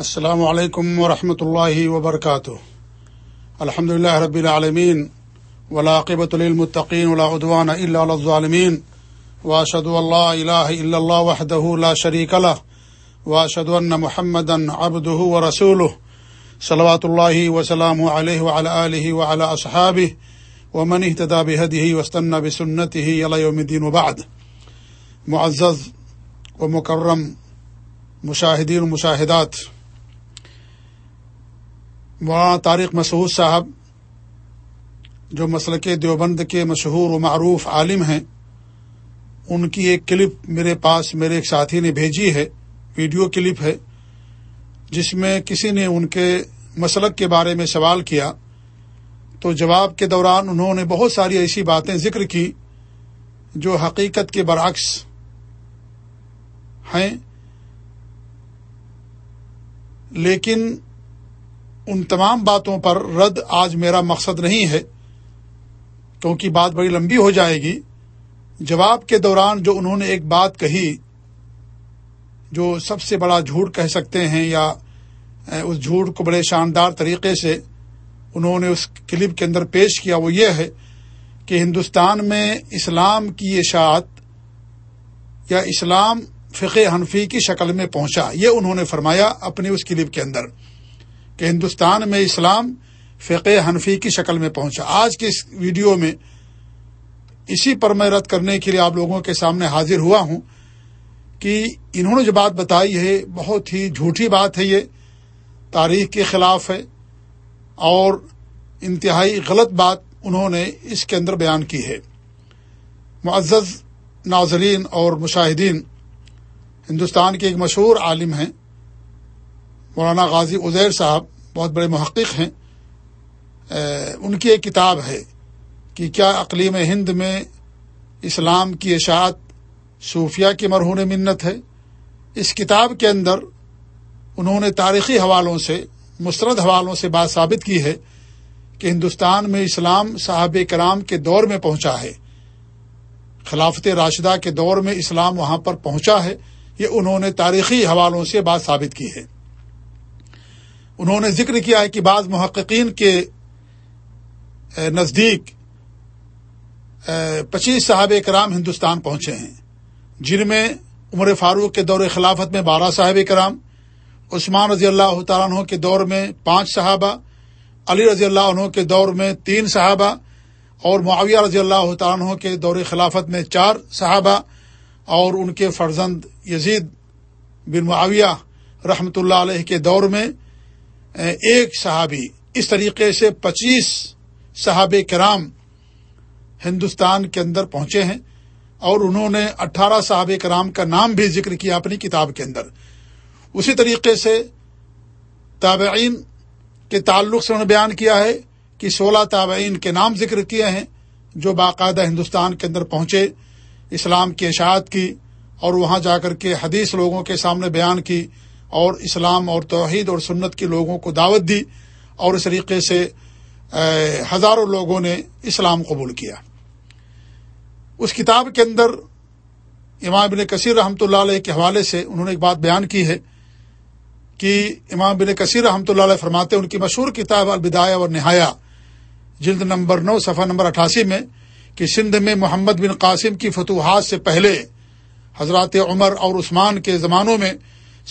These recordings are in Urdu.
السلام علیکم ورحمۃ اللہ وبرکاتہ۔ الحمد لله رب العالمین ولاقبۃ المطقین ولاعدوان الا الظالمین۔ واشهد ان لا اله الا الله وحده لا شريك له واشهد ان محمدا عبده ورسوله صلوات الله وسلامه عليه وعلى اله وعلى اصحابه ومن اهتدى بهديه واستنى بسنته الى يوم الدين وبعد۔ معزز ومكرم مشاہدین و مشاہدات مولانا طارق مسعود صاحب جو مسلک دیوبند کے مشہور و معروف عالم ہیں، ان کی ایک کلپ میرے پاس میرے ایک ساتھی نے بھیجی ہے، ویڈیو کلپ ہے، جس میں کسی نے ان کے مسلک کے بارے میں سوال کیا۔ تو جواب کے دوران انہوں نے بہت ساری ایسی باتیں ذکر کی جو حقیقت کے برعکس ہیں۔ لیکن ان تمام باتوں پر رد آج میرا مقصد نہیں ہے، کیونکہ بات بڑی لمبی ہو جائے گی۔ جواب کے دوران جو انہوں نے ایک بات کہی، جو سب سے بڑا جھوٹ کہہ سکتے ہیں یا اس جھوٹ کو بڑے شاندار طریقے سے انہوں نے اس کلپ کے اندر پیش کیا، وہ یہ ہے کہ ہندوستان میں اسلام کی اشاعت یا اسلام فقہ حنفی کی شکل میں پہنچا، یہ انہوں نے فرمایا اپنی اس کلپ کے اندر۔ کہ ہندوستان میں اسلام فقہ حنفی کی شکل میں پہنچا۔ آج کے اس ویڈیو میں اسی پر میں رد کرنے کے لیے آپ لوگوں کے سامنے حاضر ہوا ہوں کہ انہوں نے جو بات بتائی ہے، بہت ہی جھوٹی بات ہے یہ۔ تاریخ کے خلاف ہے اور انتہائی غلط بات انہوں نے اس کے اندر بیان کی ہے۔ معزز ناظرین اور مشاہدین، ہندوستان کے ایک مشہور عالم ہیں۔ مولانا غازی ازیر صاحب بہت بڑے محقق ہیں ان کی ایک کتاب ہے کہ کیا اقلیم ہند میں اسلام کی اشاعت صوفیہ کے مرہون منت ہے؟ اس کتاب کے اندر انہوں نے تاریخی حوالوں سے، مسترد حوالوں سے بات ثابت کی ہے کہ ہندوستان میں اسلام صاحب کرام کے دور میں پہنچا ہے۔ خلافت راشدہ کے دور میں اسلام وہاں پر پہنچا ہے، یہ انہوں نے تاریخی حوالوں سے بات ثابت کی ہے۔ انہوں نے ذکر کیا ہے کہ بعض محققین کے نزدیک پچیس صاحب کرام ہندوستان پہنچے ہیں، جن میں عمر فاروق کے دور خلافت میں بارہ صاحب کرام، عثمان رضی اللہ تعالیٰ عنہ کے دور میں پانچ صحابہ، علی رضی اللہ عنہ کے دور میں تین صحابہ، اور معاویہ رضی اللہ تعالیٰ عنہ کے دور خلافت میں چار صحابہ، اور ان کے فرزند یزید بن معاویہ رحمۃ اللہ علیہ کے دور میں ایک صحابی، اس طریقے سے پچیس صحاب کرام ہندوستان کے اندر پہنچے ہیں اور انہوں نے اٹھارہ صحاب کرام کا نام بھی ذکر کیا اپنی کتاب کے اندر۔ اسی طریقے سے تابعین کے تعلق سے انہوں نے بیان کیا ہے کہ سولہ تابعین کے نام ذکر کیے ہیں جو باقاعدہ ہندوستان کے اندر پہنچے، اسلام کی اشاعت کی اور وہاں جا کر کے حدیث لوگوں کے سامنے بیان کی اور اسلام اور توحید اور سنت کے لوگوں کو دعوت دی اور اس طریقے سے ہزاروں لوگوں نے اسلام قبول کیا۔ اس کتاب کے اندر امام بن کثیر رحمۃ اللہ علیہ کے حوالے سے انہوں نے ایک بات بیان کی ہے کہ امام بن کثیر رحمۃ اللہ علیہ فرماتے ان کی مشہور کتاب البدایہ اور نہایا جلد نمبر نو، صفحہ نمبر اٹھاسی میں، کہ سندھ میں محمد بن قاسم کی فتوحات سے پہلے حضرات عمر اور عثمان کے زمانوں میں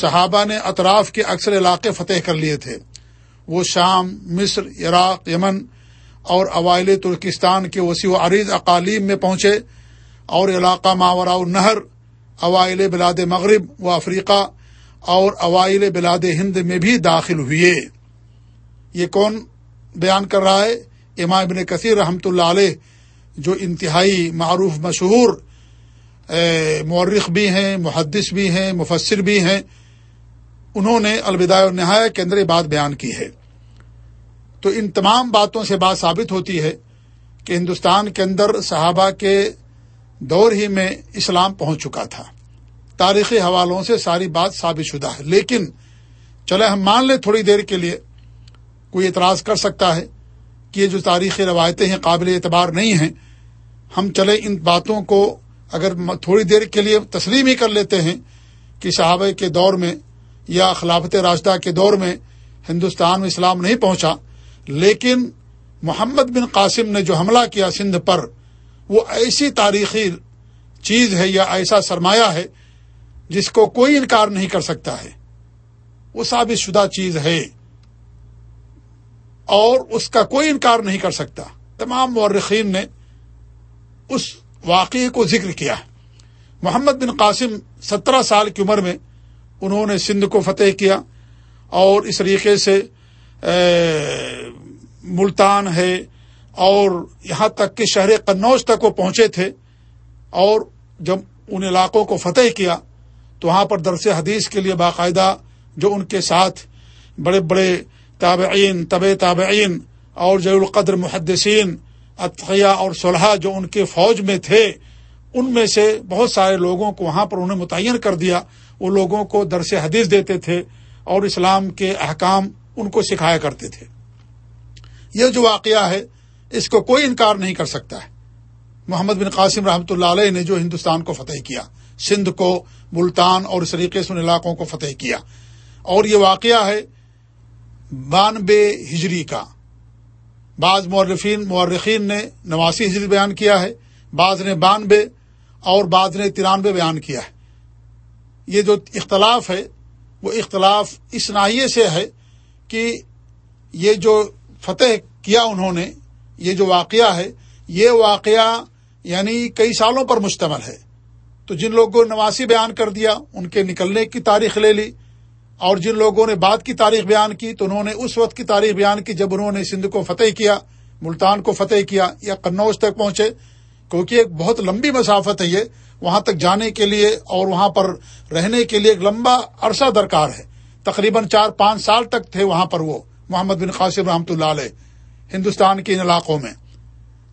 صحابہ نے اطراف کے اکثر علاقے فتح کر لیے تھے۔ وہ شام، مصر، عراق، یمن اور اوائل ترکستان کے وسیع و عریض اقالیم میں پہنچے اور علاقہ ماورا نہر اوائل بلاد مغرب و افریقہ اور اوائل بلاد ہند میں بھی داخل ہوئے۔ یہ کون بیان کر رہا ہے؟ امام ابن کثیر رحمۃ اللہ علیہ، جو انتہائی معروف، مشہور مورخ بھی ہیں، محدث بھی ہیں، مفسر بھی ہیں۔ انہوں نے الوداع النہایا کے اندر یہ بات بیان کی ہے۔ تو ان تمام باتوں سے بات ثابت ہوتی ہے کہ ہندوستان کے اندر صحابہ کے دور ہی میں اسلام پہنچ چکا تھا۔ تاریخی حوالوں سے ساری بات ثابت شدہ ہے۔ لیکن چلے ہم مان لیں تھوڑی دیر کے لیے، کوئی اعتراض کر سکتا ہے کہ یہ جو تاریخی روایتیں ہیں قابل اعتبار نہیں ہیں۔ ہم چلے ان باتوں کو اگر تھوڑی دیر کے لیے تسلیم ہی کر لیتے ہیں کہ صحابہ کے دور میں یا خلافت راشدہ کے دور میں ہندوستان میں اسلام نہیں پہنچا، لیکن محمد بن قاسم نے جو حملہ کیا سندھ پر، وہ ایسی تاریخی چیز ہے یا ایسا سرمایہ ہے جس کو کوئی انکار نہیں کر سکتا ہے۔ وہ ثابت شدہ چیز ہے اور اس کا کوئی انکار نہیں کر سکتا۔ تمام مورخین نے اس واقعے کو ذکر کیا۔ محمد بن قاسم سترہ سال کی عمر میں انہوں نے سندھ کو فتح کیا اور اس طریقے سے ملتان ہے اور یہاں تک کہ شہر قنوج تک وہ پہنچے تھے اور جب ان علاقوں کو فتح کیا تو وہاں پر درس حدیث کے لیے باقاعدہ جو ان کے ساتھ بڑے بڑے تابعین طب تابعین اور جی القدر محدثین اطخیہ اور صلحہ جو ان کے فوج میں تھے، ان میں سے بہت سارے لوگوں کو وہاں پر انہیں متعین کر دیا۔ وہ لوگوں کو درس حدیث دیتے تھے اور اسلام کے احکام ان کو سکھایا کرتے تھے۔ یہ جو واقعہ ہے، اس کو کوئی انکار نہیں کر سکتا ہے۔ محمد بن قاسم رحمۃ اللہ علیہ نے جو ہندوستان کو فتح کیا، سندھ کو، ملتان اور اس طریقے سے ان علاقوں کو فتح کیا۔ اور یہ واقعہ ہے بانبے ہجری کا۔ بعض مورفین مورخین نے نواسی ہجری بیان کیا ہے، بعض نے بانبے اور بعض نے ترانوے بیان کیا ہے۔ یہ جو اختلاف ہے، وہ اختلاف اس ناحیے سے ہے کہ یہ جو فتح کیا انہوں نے، یہ جو واقعہ ہے، یہ واقعہ یعنی کئی سالوں پر مشتمل ہے۔ تو جن لوگوں نے نواسی بیان کر دیا، ان کے نکلنے کی تاریخ لے لی۔ اور جن لوگوں نے بعد کی تاریخ بیان کی، تو انہوں نے اس وقت کی تاریخ بیان کی جب انہوں نے سندھ کو فتح کیا، ملتان کو فتح کیا یا قنوج تک پہنچے۔ کیونکہ ایک بہت لمبی مسافت ہے یہ۔ وہاں تک جانے کے لیے اور وہاں پر رہنے کے لیے ایک لمبا عرصہ درکار ہے۔ تقریباً چار پانچ سال تک تھے وہاں پر وہ، محمد بن قاسم رحمۃ اللہ علیہ، ہندوستان کے ان علاقوں میں۔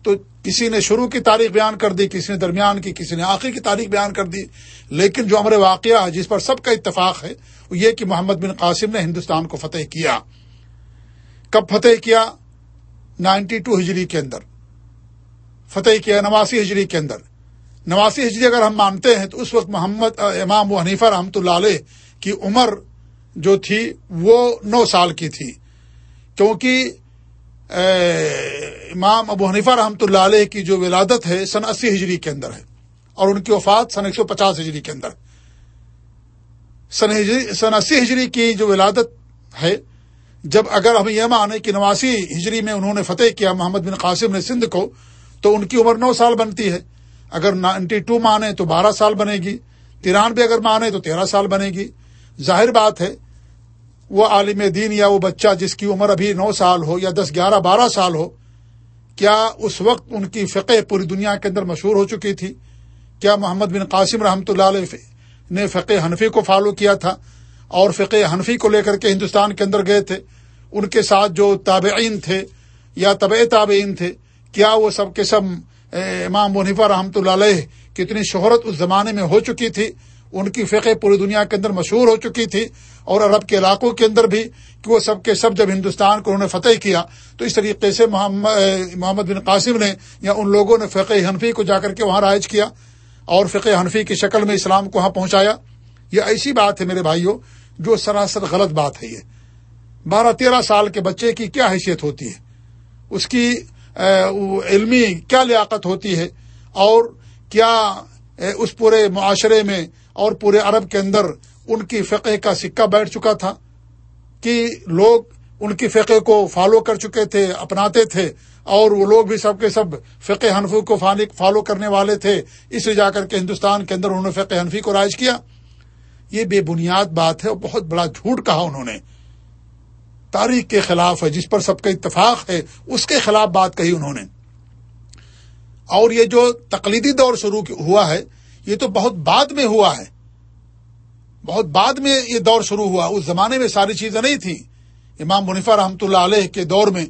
تو کسی نے شروع کی تاریخ بیان کر دی، کسی نے درمیان کی، کسی نے آخر کی تاریخ بیان کر دی۔ لیکن جو ہمارے واقعہ ہے، جس پر سب کا اتفاق ہے، وہ یہ کہ محمد بن قاسم نے ہندوستان کو فتح کیا۔ کب فتح کیا؟ نائنٹی ٹو ہجری کے اندر۔ فتح کیا، نواسی ہجری کے اندر۔ نواسی ہجری اگر ہم مانتے ہیں تو اس وقت محمد امام و حنیفہ رحمۃ اللہ علیہ کی عمر جو تھی وہ نو سال کی تھی۔ کیونکہ امام ابو حنیفہ رحمۃ اللہ علیہ کی جو ولادت ہے سن اسی ہجری کے اندر ہے اور ان کی وفات سن ایک سو پچاس ہجری کے اندر۔ سن سن اسی ہجری کی جو ولادت ہے، جب اگر ہم یہ مانیں کہ نواسی ہجری میں انہوں نے فتح کیا محمد بن قاسم نے سندھ کو، تو ان کی عمر نو سال بنتی ہے۔ اگر نائنٹی ٹو مانے تو بارہ سال بنے گی، ترانوے اگر مانے تو تیرہ سال بنے گی۔ ظاہر بات ہے، وہ عالم دین یا وہ بچہ جس کی عمر ابھی نو سال ہو یا دس، گیارہ، بارہ سال ہو، کیا اس وقت ان کی فقہ پوری دنیا کے اندر مشہور ہو چکی تھی؟ کیا محمد بن قاسم رحمۃ اللہ علیہ نے فقہ حنفی کو فالو کیا تھا؟ اور فقہ حنفی کو لے کر کے ہندوستان کے اندر گئے تھے؟ ان کے ساتھ جو تابعین تھے یا طبع تابعین تھے، کیا وہ سب کے سب امام منیفا رحمۃ اللہ علیہ، کتنی شہرت اس زمانے میں ہو چکی تھی، ان کی فقہ پوری دنیا کے اندر مشہور ہو چکی تھی، اور عرب کے علاقوں کے اندر بھی، کہ وہ سب کے سب جب ہندوستان کو انہوں نے فتح کیا، تو اس طریقے سے محمد بن قاسم نے، یا ان لوگوں نے فقہ حنفی کو جا کر کے وہاں رائج کیا، اور فقہ حنفی کی شکل میں اسلام کو وہاں پہنچایا۔ یہ ایسی بات ہے میرے بھائیوں جو سراسر غلط بات ہے یہ۔ بارہ تیرہ سال کے بچے کی کیا حیثیت ہوتی ہے؟ اس کی علمی کیا لیاقت ہوتی ہے؟ اور کیا اس پورے معاشرے میں اور پورے عرب کے اندر ان کی فقہ کا سکہ بیٹھ چکا تھا؟ کہ لوگ ان کی فقہ کو فالو کر چکے تھے، اپناتے تھے، اور وہ لوگ بھی سب کے سب فقہ حنفی کو فالو کرنے والے تھے۔ اس لیے جا کر کے ہندوستان کے اندر انہوں نے فقہ حنفی کو رائج کیا۔ یہ بے بنیاد بات ہے اور بہت بڑا جھوٹ کہا انہوں نے۔ تاریخ کے خلاف ہے، جس پر سب کا اتفاق ہے، اس کے خلاف بات کہی انہوں نے۔ اور یہ جو تقلیدی دور شروع ہوا ہے، یہ تو بہت بعد میں ہوا ہے۔ بہت بعد میں یہ دور شروع ہوا۔ اس زمانے میں ساری چیزیں نہیں تھیں۔ امام منیفا رحمۃ اللہ علیہ کے دور میں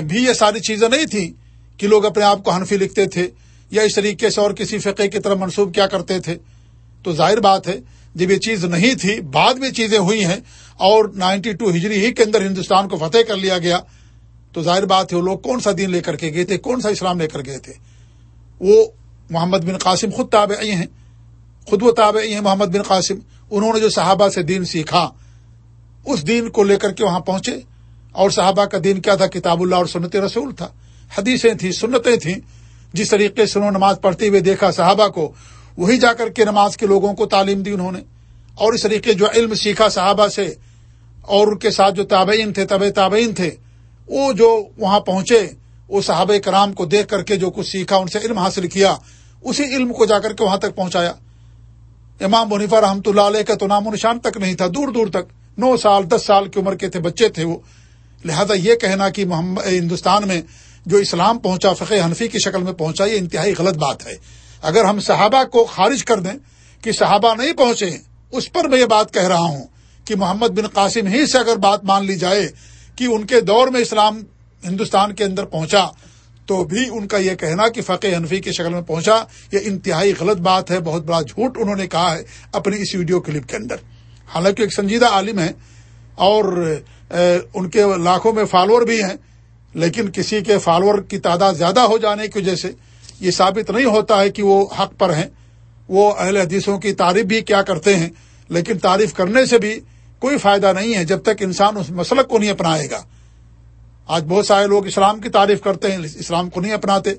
بھی یہ ساری چیزیں نہیں تھیں کہ لوگ اپنے آپ کو حنفی لکھتے تھے یا اس طریقے سے اور کسی فقے کی طرف منسوب کیا کرتے تھے۔ تو ظاہر بات ہے جب یہ چیز نہیں تھی، بعد میں چیزیں ہوئی ہیں اور نائنٹی ٹو ہجری ہی کے اندر ہندوستان کو فتح کر لیا گیا۔ تو ظاہر بات ہے، وہ لوگ کون سا دین لے کر کے گئے تھے؟ کون سا اسلام لے کر گئے تھے؟ وہ محمد بن قاسم خود تابعی ہیں۔ خود وہ تابعی ہیں محمد بن قاسم۔ انہوں نے جو صحابہ سے دین سیکھا، اس دین کو لے کر کے وہاں پہنچے۔ اور صحابہ کا دین کیا تھا؟ کتاب اللہ اور سنت رسول تھا۔ حدیثیں تھیں، سنتیں تھیں۔ جس طریقے سے انہوں نے نماز پڑھتے ہوئے دیکھا صحابہ کو وہی جا کر کے نماز کے لوگوں کو تعلیم دی انہوں نے۔ اور اس طریقے جو علم سیکھا صحابہ سے اور ان کے ساتھ جو تابعین تھے طب تابعین تھے، وہ جو وہاں پہنچے، وہ صحابہ کرام کو دیکھ کر کے جو کچھ سیکھا، ان سے علم حاصل کیا، اسی علم کو جا کر کے وہاں تک پہنچایا۔ امام منیفا رحمۃ اللہ علیہ کا تو نام و نشان تک نہیں تھا، دور دور تک، نو سال، دس سال کی عمر کے تھے، بچے تھے وہ۔ لہذا یہ کہنا کہ محمد، ہندوستان میں جو اسلام پہنچا، فقہ حنفی کی شکل میں پہنچا، یہ انتہائی غلط بات ہے۔ اگر ہم صحابہ کو خارج کر دیں کہ صحابہ نہیں پہنچے، اس پر میں یہ بات کہہ رہا ہوں کہ محمد بن قاسم ہی سے اگر بات مان لی جائے کہ ان کے دور میں اسلام ہندوستان کے اندر پہنچا، تو بھی ان کا یہ کہنا کہ فقہ حنفی کی شکل میں پہنچا، یہ انتہائی غلط بات ہے، بہت بڑا جھوٹ انہوں نے کہا ہے اپنی اس ویڈیو کلپ کے اندر۔ حالانکہ ایک سنجیدہ عالم ہے اور ان کے لاکھوں میں فالوور بھی ہیں، لیکن کسی کے فالوور کی تعداد زیادہ ہو جانے کی وجہ سے یہ ثابت نہیں ہوتا ہے کہ وہ حق پر ہیں۔ وہ اہل حدیثوں کی تعریف بھی کیا کرتے ہیں، لیکن تعریف کرنے سے بھی کوئی فائدہ نہیں ہے جب تک انسان اس مسلک کو نہیں اپنائے گا۔ آج بہت سارے لوگ اسلام کی تعریف کرتے ہیں، اسلام کو نہیں اپناتے۔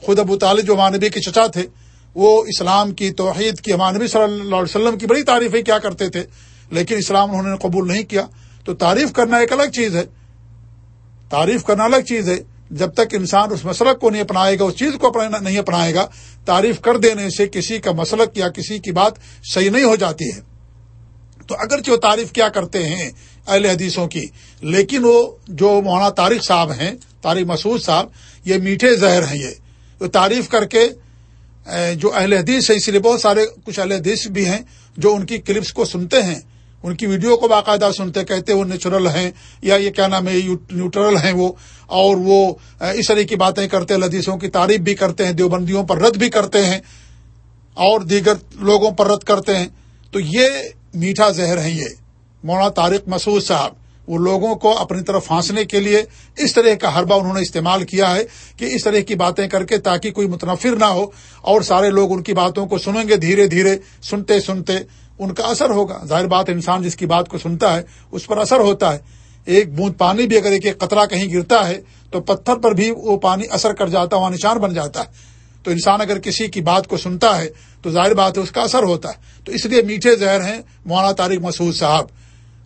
خود ابو طالب جو مانبی کے چچا تھے، وہ اسلام کی توحید کی مانبی صلی اللہ علیہ وسلم کی بڑی تعریفیں کیا کرتے تھے، لیکن اسلام انہوں نے قبول نہیں کیا۔ تو تعریف کرنا ایک الگ چیز ہے۔ تعریف کرنا الگ چیز ہے۔ جب تک انسان اس مسلک کو نہیں اپنائے گا، اس چیز کو نہیں اپنائے گا، تعریف کر دینے سے کسی کا مسلک یا کسی کی بات صحیح نہیں ہو جاتی ہے۔ تو اگرچہ وہ تعریف کیا کرتے ہیں اہل حدیثوں کی، لیکن وہ جو مولانا طارق صاحب ہیں، طارق مسعود صاحب، یہ میٹھے زہر ہیں یہ۔ تو تعریف کر کے جو اہل حدیث ہیں، اس لیے بہت سارے کچھ اہل حدیث بھی ہیں جو ان کی کلپس کو سنتے ہیں۔ ان کی ویڈیو کو باقاعدہ سنتے کہتے وہ نیچرل ہیں یا یہ کیا نام ہے نیوٹرل ہیں وہ، اور وہ اس طرح کی باتیں کرتے لدیثوں کی تعریف بھی کرتے ہیں، دیوبندیوں پر رد بھی کرتے ہیں، اور دیگر لوگوں پر رد کرتے ہیں۔ تو یہ میٹھا زہر ہے یہ۔ مولانا طارق مسعود صاحب وہ لوگوں کو اپنی طرف پھانسنے کے لیے اس طرح کا حربہ انہوں نے استعمال کیا ہے کہ اس طرح کی باتیں کر کے تاکہ کوئی متنفر نہ ہو اور سارے لوگ ان کی باتوں کو سنیں گے دھیرے دھیرے، سنتے سنتے ان کا اثر ہوگا۔ ظاہر بات انسان جس کی بات کو سنتا ہے، اس پر اثر ہوتا ہے۔ ایک بوند پانی بھی اگر ایک قطرہ کہیں گرتا ہے، تو پتھر پر بھی وہ پانی اثر کر جاتا ہے وہاں نشان بن جاتا ہے۔ تو انسان اگر کسی کی بات کو سنتا ہے، تو ظاہر بات ہے اس کا اثر ہوتا ہے۔ تو اس لیے میٹھے زہر ہیں مولانا طارق مسعود صاحب۔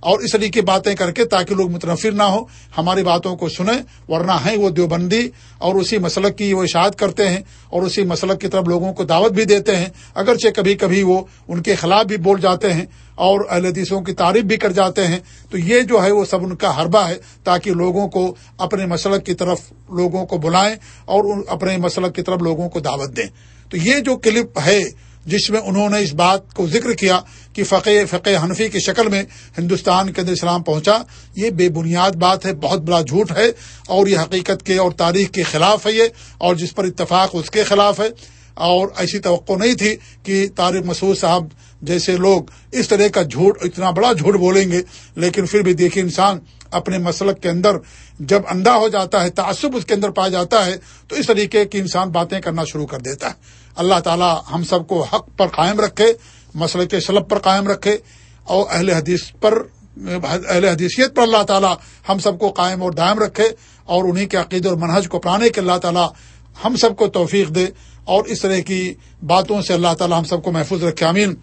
اور اس طریقے باتیں کر کے تاکہ لوگ متنفر نہ ہو ہماری باتوں کو سنیں، ورنہ ہیں وہ دیوبندی اور اسی مسلک کی وہ اشاعت کرتے ہیں اور اسی مسلک کی طرف لوگوں کو دعوت بھی دیتے ہیں۔ اگرچہ کبھی کبھی وہ ان کے خلاف بھی بول جاتے ہیں اور اہل حدیثوں کی تعریف بھی کر جاتے ہیں۔ تو یہ جو ہے وہ سب ان کا حربہ ہے تاکہ لوگوں کو اپنے مسلک کی طرف لوگوں کو بلائیں اور اپنے مسلک کی طرف لوگوں کو دعوت دیں۔ تو یہ جو کلپ ہے جس میں انہوں نے اس بات کو ذکر کیا کہ فقہ فقہ حنفی کی شکل میں ہندوستان کے اندر اسلام پہنچا، یہ بے بنیاد بات ہے، بہت بڑا جھوٹ ہے اور یہ حقیقت کے اور تاریخ کے خلاف ہے یہ، اور جس پر اتفاق اس کے خلاف ہے۔ اور ایسی توقع نہیں تھی کہ طارق مسعود صاحب جیسے لوگ اس طرح کا جھوٹ، اتنا بڑا جھوٹ بولیں گے، لیکن پھر بھی دیکھیے انسان اپنے مسلک کے اندر جب اندھا ہو جاتا ہے، تعصب اس کے اندر پایا جاتا ہے، تو اس طریقے کی انسان باتیں کرنا شروع کر دیتا ہے۔ اللہ تعالی ہم سب کو حق پر قائم رکھے، مسلک سلب پر قائم رکھے، اور اہل حدیث پر، اہل حدیثیت پر اللہ تعالی ہم سب کو قائم اور دائم رکھے، اور انہیں کے عقید اور منہج کو اپنانے کے اللہ تعالی ہم سب کو توفیق دے، اور اس طرح کی باتوں سے اللہ تعالی ہم سب کو محفوظ رکھے امین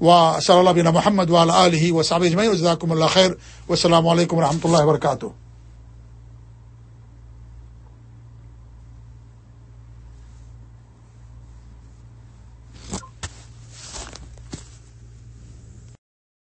و صلی اللہ بن محمد علیہ و صابج میں اللہ خیر و السلام علیکم و رحمۃ اللہ وبرکاتہ۔